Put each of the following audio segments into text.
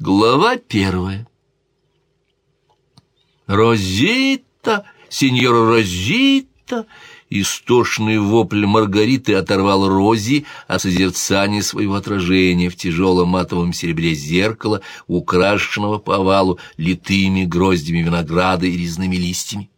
Глава первая. «Розита! Сеньора Розита!» Истошный вопль Маргариты оторвал Рози от созерцания своего отражения в тяжелом матовом серебре зеркала, украшенного по овалу литыми гроздями винограда и резными листьями.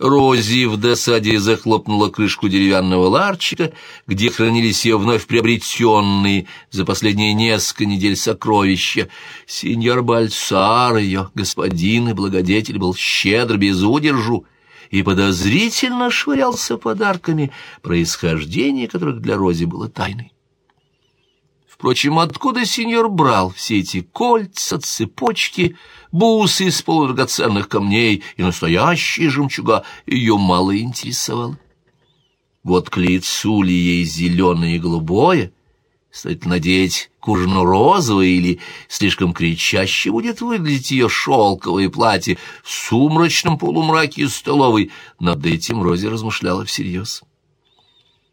Рози в досаде захлопнула крышку деревянного ларчика, где хранились ее вновь приобретенные за последние несколько недель сокровища. Сеньор Бальсар, ее господин и благодетель, был щедр без удержу и подозрительно швырялся подарками, происхождение которых для Рози было тайной. Впрочем, откуда сеньор брал все эти кольца, цепочки, бусы из полудрагоценных камней и настоящие жемчуга, ее мало интересовало. Вот к лицу ли ей зеленое и голубое, стоит надеть к ужину розовое или слишком кричаще будет выглядеть ее шелковое платье в сумрачном полумраке столовой, над этим Розе размышляла всерьез.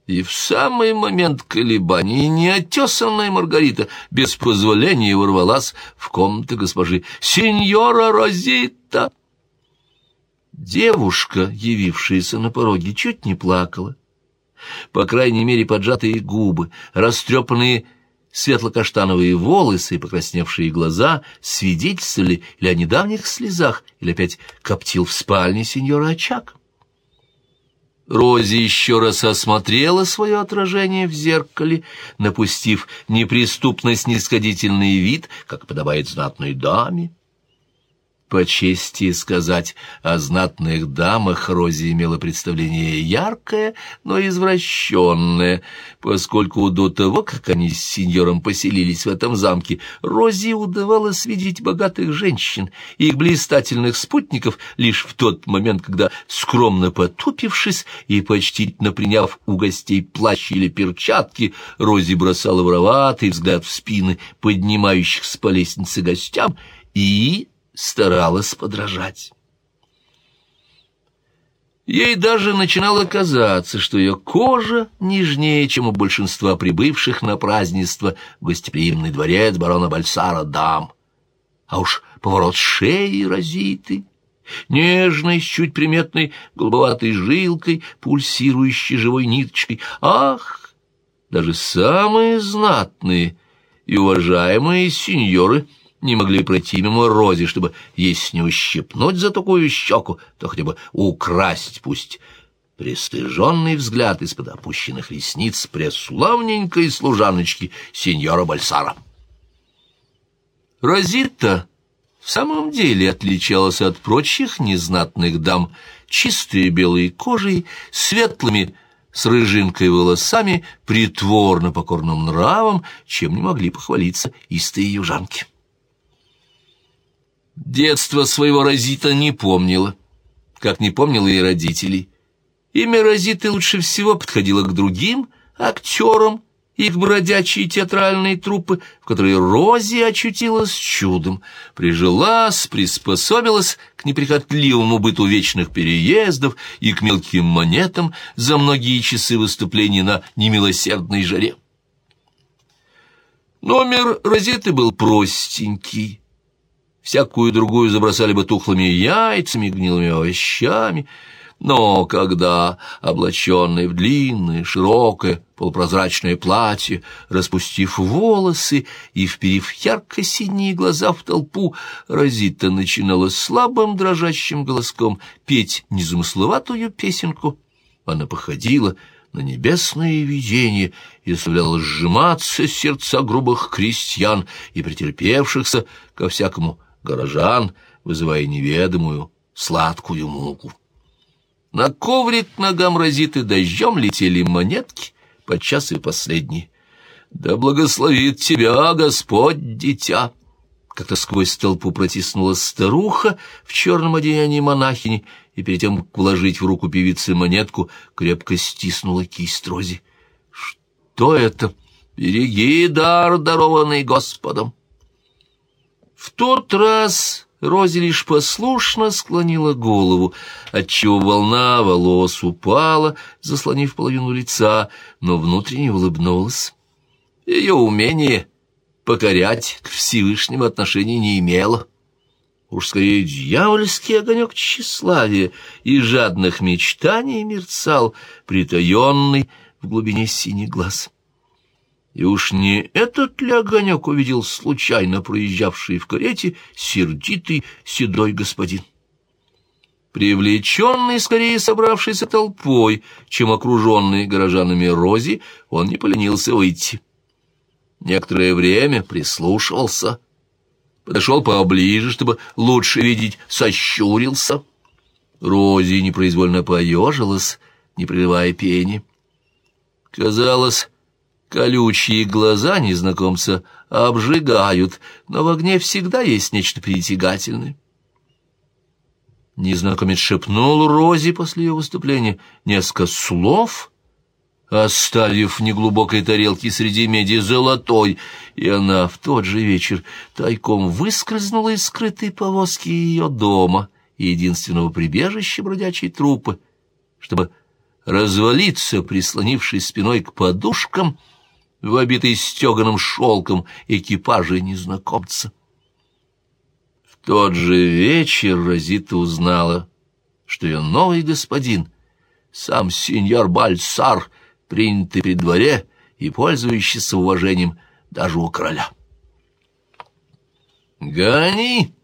И в самый момент колебаний неотесанная Маргарита без позволения ворвалась в комнату госпожи «Сеньора Розита!» Девушка, явившаяся на пороге, чуть не плакала. По крайней мере, поджатые губы, растрепанные светло-каштановые волосы и покрасневшие глаза свидетельствовали или о недавних слезах, или опять коптил в спальне сеньора очаг. Рози еще раз осмотрела свое отражение в зеркале, напустив неприступно-снисходительный вид, как подобает знатной даме. По чести сказать, о знатных дамах Рози имела представление яркое, но извращенное, поскольку до того, как они с сеньором поселились в этом замке, Рози удавалось видеть богатых женщин и их блистательных спутников лишь в тот момент, когда, скромно потупившись и почтительно приняв у гостей плащ или перчатки, Рози бросала вороватый взгляд в спины поднимающихся по лестнице гостям и старалась подражать. Ей даже начинало казаться, что ее кожа нежнее, чем у большинства прибывших на празднество гостеприимный дворец барона Бальсара дам. А уж поворот шеи разиты, нежной, с чуть приметной голубоватой жилкой, пульсирующей живой ниточкой. Ах, даже самые знатные и уважаемые сеньоры — не могли пройти мимо Рози, чтобы, если не ущипнуть за такую щеку, то хотя бы украсть пусть пристыженный взгляд из-под опущенных ресниц преславненькой служаночки сеньора Бальсара. Розита в самом деле отличалась от прочих незнатных дам чистой белой кожей, светлыми с рыжинкой волосами, притворно покорным нравом, чем не могли похвалиться истые южанки. Детство своего Розита не помнила, как не помнила и родителей. Имя Розиты лучше всего подходило к другим актерам и к бродячей театральной труппы, в которой Рози очутилась чудом, прижилась, приспособилась к неприхотливому быту вечных переездов и к мелким монетам за многие часы выступлений на немилосердной жаре. Номер Розиты был простенький, всякую другую забросали бы тухлыми яйцами, гнилыми овощами, но когда, облаченный в длинное, широкое, полупрозрачное платье, распустив волосы и вперив ярко-синие глаза в толпу, Розита начинала слабым дрожащим голоском петь незамысловатую песенку. Она походила на небесное видение и заставляла сжиматься сердца грубых крестьян и претерпевшихся ко всякому горожан, вызывая неведомую сладкую муку. На коврик ногам разиты дождем летели монетки, подчас и последние. «Да благословит тебя Господь, дитя!» Как-то сквозь толпу протиснулась старуха в черном одеянии монахини и перед тем, как вложить в руку певицы монетку, крепко стиснула кисть Рози. «Что это? Береги дар, дарованный Господом!» В тот раз Рози лишь послушно склонила голову, отчего волна волос упала, заслонив половину лица, но внутренне улыбнулась. Ее умение покорять к Всевышнему отношения не имела. Уж скорее дьявольский огонек тщеславия и жадных мечтаний мерцал, притаенный в глубине синих глаз. И уж не этот ли огонек увидел случайно проезжавший в карете сердитый седой господин? Привлеченный, скорее собравшейся толпой, чем окруженный горожанами Рози, он не поленился выйти. Некоторое время прислушивался, подошел поближе, чтобы лучше видеть, сощурился. Рози непроизвольно поежилась, не прерывая пени. Казалось, колючие глаза незнакомца обжигают, но в огне всегда есть нечто притягательное. Незнакомец шепнул Розе после ее выступления несколько слов, оставив в неглубокой тарелке среди меди золотой, и она в тот же вечер тайком выскользнула из скрытой повозки ее дома, единственного прибежища бродячей трупы, чтобы развалиться, прислонившись спиной к подушкам, в обитой стеганым шелком экипажа незнакомца тот же вечер Розита узнала, что ее новый господин, сам сеньор Бальсар, принятый при дворе и пользующийся уважением даже у короля. «Гони!»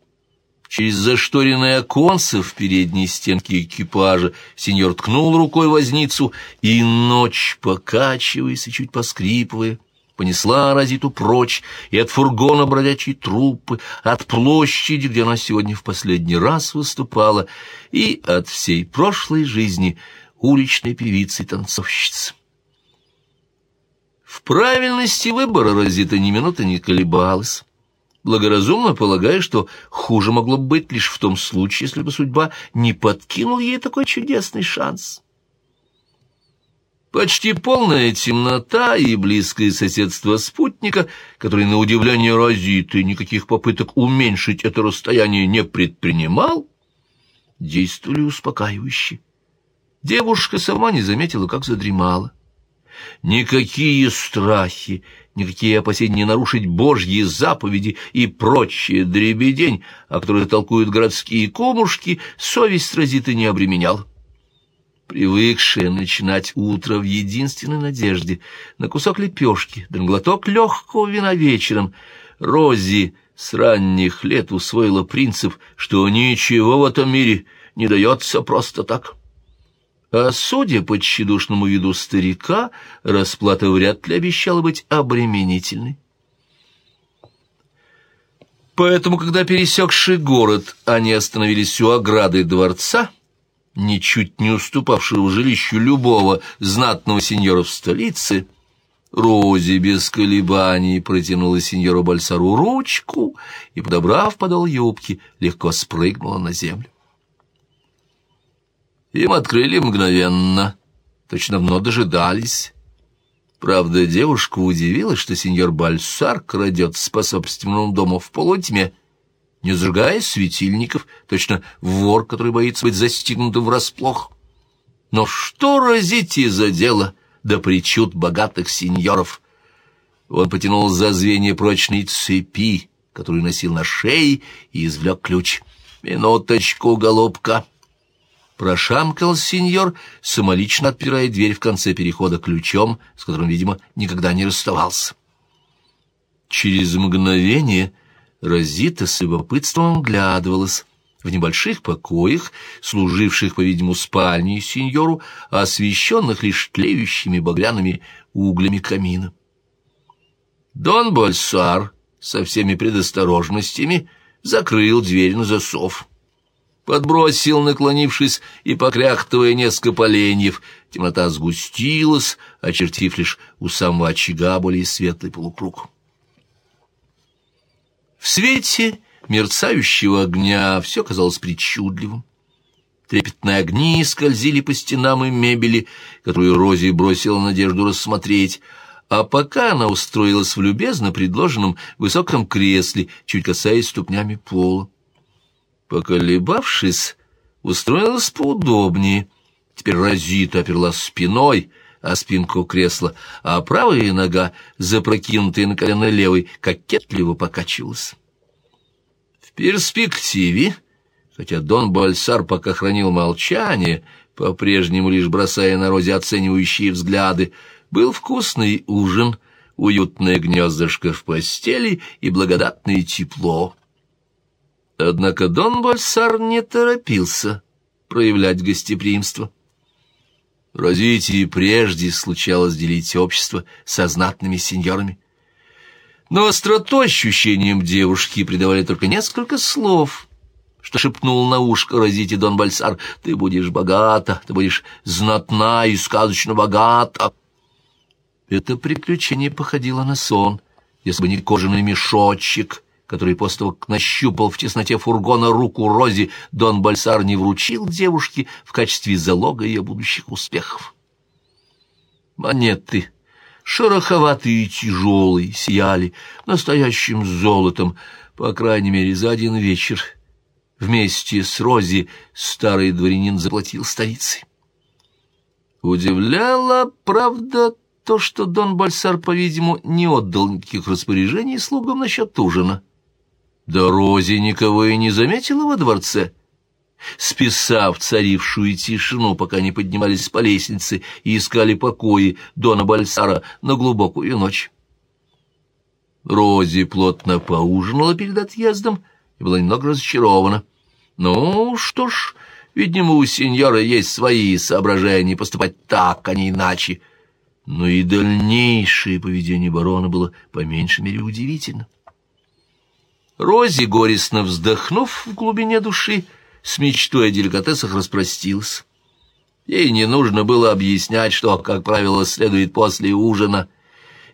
Через зашторенное оконце в передней стенке экипажа сеньор ткнул рукой возницу, и ночь, покачиваясь и чуть поскрипывая, понесла Розиту прочь и от фургона бродячей труппы, от площади, где она сегодня в последний раз выступала, и от всей прошлой жизни уличной певицы и танцовщицы. В правильности выбора Розита ни минуты не колебалась, благоразумно полагая, что хуже могло бы быть лишь в том случае, если бы судьба не подкинула ей такой чудесный шанс. Почти полная темнота и близкое соседство спутника, который, на удивление Розиты, никаких попыток уменьшить это расстояние не предпринимал, действовали успокаивающе. Девушка сама не заметила, как задремала. Никакие страхи, никакие опасения нарушить Божьи заповеди и прочие дребедень, о которых толкуют городские комушки, совесть Розиты не обременяла привыкшая начинать утро в единственной надежде. На кусок лепешки, да на глоток легкого вина вечером, Рози с ранних лет усвоила принцип, что ничего в этом мире не дается просто так. А судя по тщедушному виду старика, расплата вряд ли обещала быть обременительной. Поэтому, когда пересекший город, они остановились у ограды дворца, ничуть не уступавшего жилищу любого знатного сеньора в столице, Рози без колебаний протянула сеньору Бальсару ручку и, подобрав подол юбки, легко спрыгнула на землю. Им открыли мгновенно, точно давно дожидались. Правда, девушка удивилась, что сеньор Бальсар крадется по собственному дому в полутьме, не зажигая светильников, точно вор, который боится быть застигнутым врасплох. Но что разите за дело до причуд богатых сеньоров? Он потянул за звенья прочной цепи, которую носил на шее, и извлек ключ. «Минуточку, голубка!» Прошамкал сеньор, самолично отпирая дверь в конце перехода ключом, с которым, видимо, никогда не расставался. Через мгновение Розита с любопытством оглядывалась в небольших покоях, служивших, по-видимому, спальней сеньору, освещенных лишь тлеющими багряными углями камина. Дон Бальсар со всеми предосторожностями закрыл дверь на засов. Подбросил, наклонившись и покряхтывая несколько поленьев, темнота сгустилась, очертив лишь у самого очага более светлый полукруг. В свете мерцающего огня все казалось причудливым. Трепетные огни скользили по стенам и мебели, которую Рози бросила надежду рассмотреть, а пока она устроилась в любезно предложенном высоком кресле, чуть касаясь ступнями пола. Поколебавшись, устроилась поудобнее. Теперь Розита оперлась спиной о спинку кресла, а правая нога, запрокинутая на колено левой, кокетливо покачивалась. В перспективе, хотя Дон Бальсар пока хранил молчание, по-прежнему лишь бросая на Розе оценивающие взгляды, был вкусный ужин, уютное гнездышко в постели и благодатное тепло. Однако Дон Бальсар не торопился проявлять гостеприимство. Розите и прежде случалось делить общество со знатными сеньорами. Но остроту ощущениям девушки придавали только несколько слов, что шепнул на ушко Розите Дон Бальсар. «Ты будешь богата, ты будешь знатна и сказочно богата». Это приключение походило на сон, если бы не кожаный мешочек, который после того, как нащупал в тесноте фургона руку Рози, Дон Бальсар не вручил девушке в качестве залога ее будущих успехов. Монеты, шероховатые и тяжелые, сияли настоящим золотом, по крайней мере, за один вечер. Вместе с Рози старый дворянин заплатил столицей. Удивляло, правда, то, что Дон Бальсар, по-видимому, не отдал никаких распоряжений слугам насчет ужина. Да Рози никого и не заметила во дворце. Списав царившую тишину, пока не поднимались по лестнице и искали покои Дона Бальсара на глубокую ночь. Рози плотно поужинала перед отъездом и была немного разочарована. Ну, что ж, видимо, у сеньора есть свои соображения поступать так, а не иначе. Но и дальнейшее поведение барона было по меньшей мере удивительно. Рози, горестно вздохнув в глубине души, с мечтой о деликатесах распростилась. Ей не нужно было объяснять, что, как правило, следует после ужина,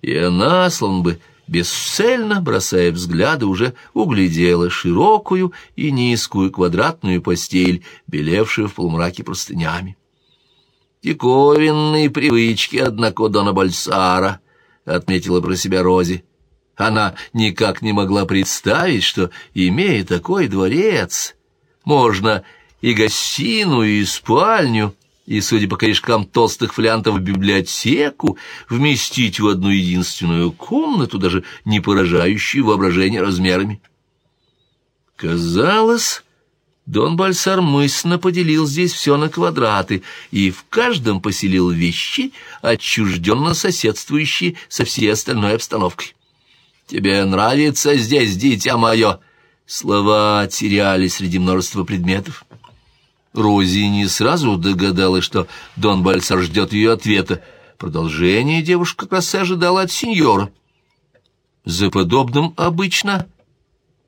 и она, словно бы бесцельно, бросая взгляды, уже углядела широкую и низкую квадратную постель, белевшую в полумраке простынями. «Диковинные привычки, однако, Дона Бальсара», — отметила про себя Рози. Она никак не могла представить, что, имея такой дворец, можно и гостиную, и спальню, и, судя по корешкам толстых флянтов, библиотеку, вместить в одну единственную комнату, даже не поражающую воображение размерами. Казалось, Дон Бальсар мысленно поделил здесь все на квадраты и в каждом поселил вещи, отчужденно соседствующие со всей остальной обстановкой. «Тебе нравится здесь, дитя мое?» Слова терялись среди множества предметов. Рози не сразу догадалась, что Дон Бальсар ждет ее ответа. Продолжение девушка как раз и ожидала от сеньора. За подобным обычно,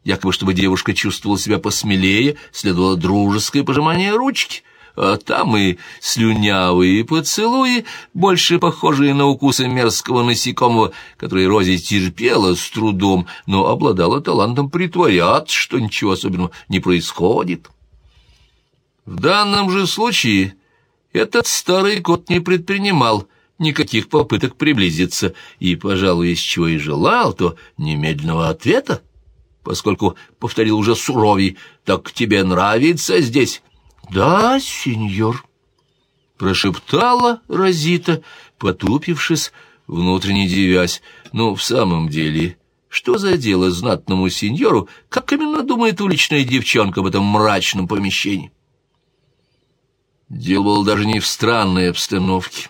якобы чтобы девушка чувствовала себя посмелее, следовало дружеское пожимание ручки — а там и слюнявые поцелуи, больше похожие на укусы мерзкого насекомого, которые Рози терпела с трудом, но обладала талантом притворяться, что ничего особенного не происходит. В данном же случае этот старый кот не предпринимал никаких попыток приблизиться, и, пожалуй, из чего и желал, то немедленного ответа, поскольку, повторил уже суровей, «Так тебе нравится здесь?» «Да, сеньор», — прошептала Розита, потупившись, внутренне девясь. «Ну, в самом деле, что за дело знатному сеньору, как именно думает уличная девчонка в этом мрачном помещении?» Дело было даже не в странной обстановке.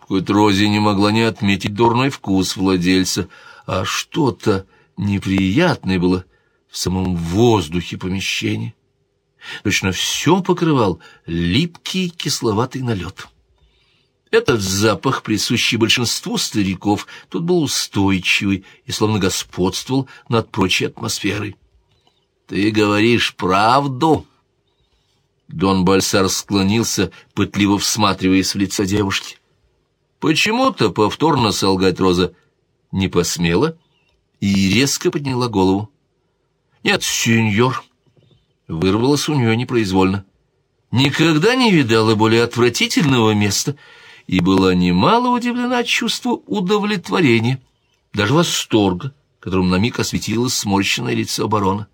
Хоть Рози не могла не отметить дурной вкус владельца, а что-то неприятное было в самом воздухе помещения. Точно все покрывал липкий кисловатый налет. Этот запах, присущий большинству стариков, тут был устойчивый и словно господствовал над прочей атмосферой. «Ты говоришь правду?» Дон Бальсар склонился, пытливо всматриваясь в лицо девушки. Почему-то повторно солгать Роза не посмела и резко подняла голову. «Нет, сеньор», вырвалось у нее непроизвольно. Никогда не видала более отвратительного места и была немало удивлена чувству удовлетворения, даже восторга, которым на миг осветилось сморщенное лицо барона.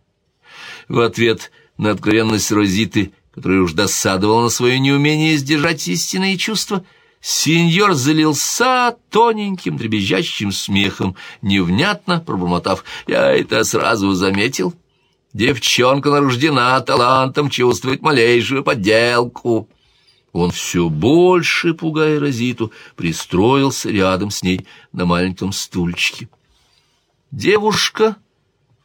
В ответ на откровенность Розиты, которая уж досадовала на свое неумение сдержать истинные чувства, Сеньор залился тоненьким дребезжащим смехом, невнятно пробормотав. «Я это сразу заметил. Девчонка нарождена талантом чувствовать малейшую подделку». Он все больше, пугая Розиту, пристроился рядом с ней на маленьком стульчике. Девушка,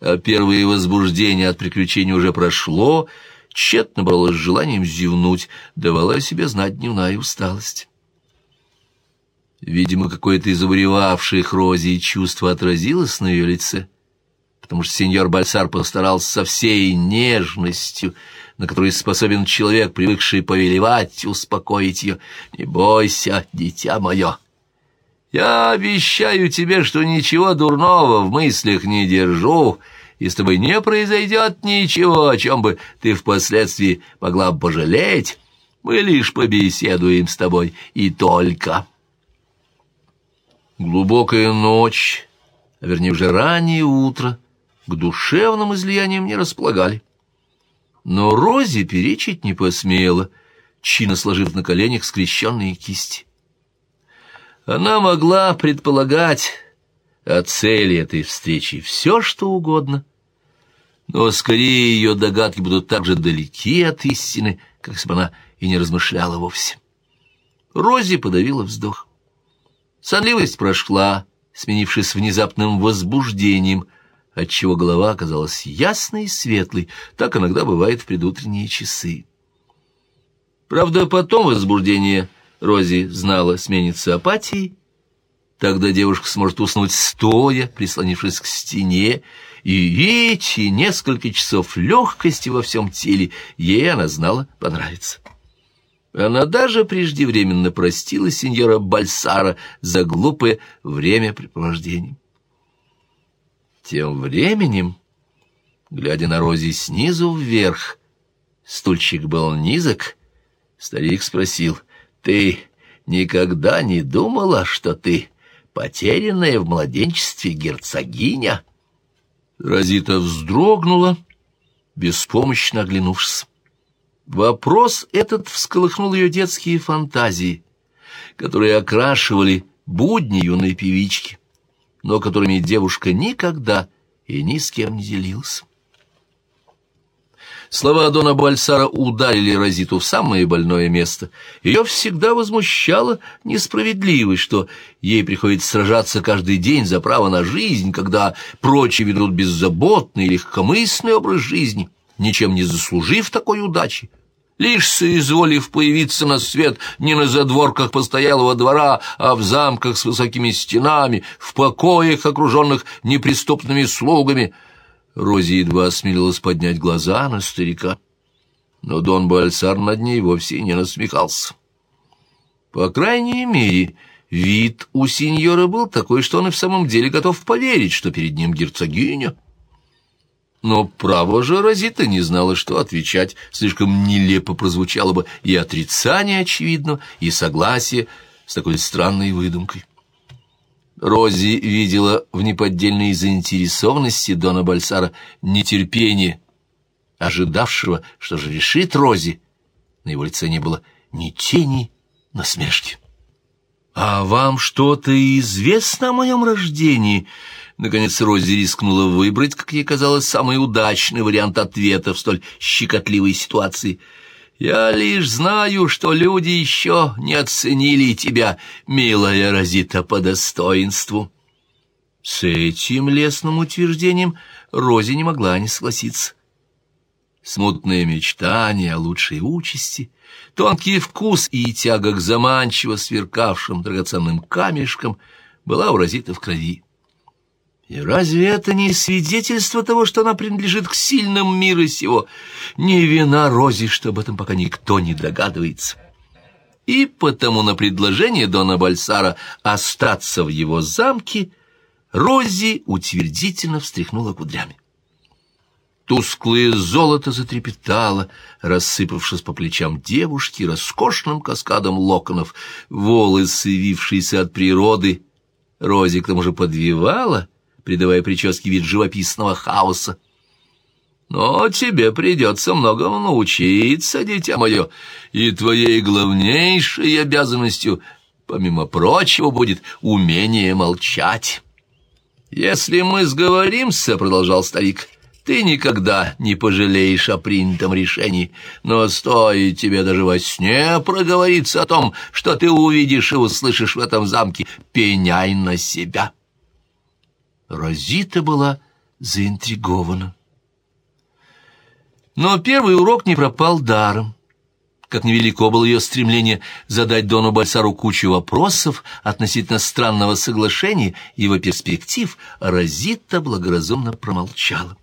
а первое возбуждение от приключений уже прошло, тщетно боролась с желанием зевнуть, давала о себе знать дневная усталость. Видимо, какое-то изобревавшее их Рози чувство отразилось на ее лице, потому что сеньор Бальсар постарался со всей нежностью, на которую способен человек, привыкший повелевать, успокоить ее. «Не бойся, дитя мое!» «Я обещаю тебе, что ничего дурного в мыслях не держу, и с тобой не произойдет ничего, о чем бы ты впоследствии могла пожалеть. Мы лишь побеседуем с тобой, и только...» Глубокая ночь, а вернее уже раннее утро, к душевным излияниям не располагали. Но Рози перечить не посмела, чинно сложив на коленях скрещенные кисти. Она могла предполагать о цели этой встречи все, что угодно, но скорее ее догадки будут так же далеки от истины, как если бы она и не размышляла вовсе. Рози подавила вздох. Сонливость прошла, сменившись внезапным возбуждением, отчего голова оказалась ясной и светлой, так иногда бывает в предутренние часы. Правда, потом возбуждение Рози знала сменится апатией, Тогда девушка сможет уснуть стоя, прислонившись к стене, и эти несколько часов легкости во всем теле ей, она знала, понравится. Она даже преждевременно простила сеньора Бальсара за глупое времяпрепровождение. Тем временем, глядя на Рози снизу вверх, стульчик был низок, старик спросил, «Ты никогда не думала, что ты потерянная в младенчестве герцогиня?» Розита вздрогнула, беспомощно оглянувшись. Вопрос этот всколыхнул ее детские фантазии, которые окрашивали будни юной певички, но которыми девушка никогда и ни с кем не делилась. Слова Дона Бальсара ударили Розиту в самое больное место. Ее всегда возмущала несправедливость, что ей приходится сражаться каждый день за право на жизнь, когда прочие ведут беззаботный и легкомысленный образ жизни, ничем не заслужив такой удачи лишь соизволив появиться на свет не на задворках постоялого двора, а в замках с высокими стенами, в покоях, окруженных неприступными слугами. Рози едва осмелилась поднять глаза на старика, но Дон Бальсар над ней вовсе не насмехался. По крайней мере, вид у сеньора был такой, что он и в самом деле готов поверить, что перед ним герцогиня — но право же Розита не знала, что отвечать. Слишком нелепо прозвучало бы и отрицание, очевидно, и согласие с такой странной выдумкой. Рози видела в неподдельной заинтересованности Дона Бальсара нетерпение, ожидавшего, что же решит Рози. На его лице не было ни тени насмешки. «А вам что-то известно о моем рождении?» Наконец Рози рискнула выбрать, как ей казалось, самый удачный вариант ответа в столь щекотливой ситуации. «Я лишь знаю, что люди еще не оценили тебя, милая Розита, по достоинству». С этим лесным утверждением Рози не могла не согласиться. Смутные мечтания о лучшей участи, тонкий вкус и тяга к заманчиво сверкавшим драгоценным камешкам была у Розиты в крови. И разве это не свидетельство того, что она принадлежит к сильным мира сего? Не вина Рози, что об этом пока никто не догадывается. И потому на предложение Дона Бальсара остаться в его замке Рози утвердительно встряхнула кудрями. Тусклое золото затрепетало, рассыпавшись по плечам девушки роскошным каскадом локонов, волосы, вившиеся от природы. Рози к тому же подвивала — придавая прическе вид живописного хаоса. «Но тебе придется многому научиться, дитя мое, и твоей главнейшей обязанностью помимо прочего, будет умение молчать. «Если мы сговоримся, — продолжал старик, — ты никогда не пожалеешь о принятом решении, но стоит тебе даже во сне проговориться о том, что ты увидишь и услышишь в этом замке, пеняй на себя». Розита была заинтригована. Но первый урок не пропал даром. Как невелико было ее стремление задать Дону Бальсару кучу вопросов относительно странного соглашения и его перспектив, Розита благоразумно промолчала.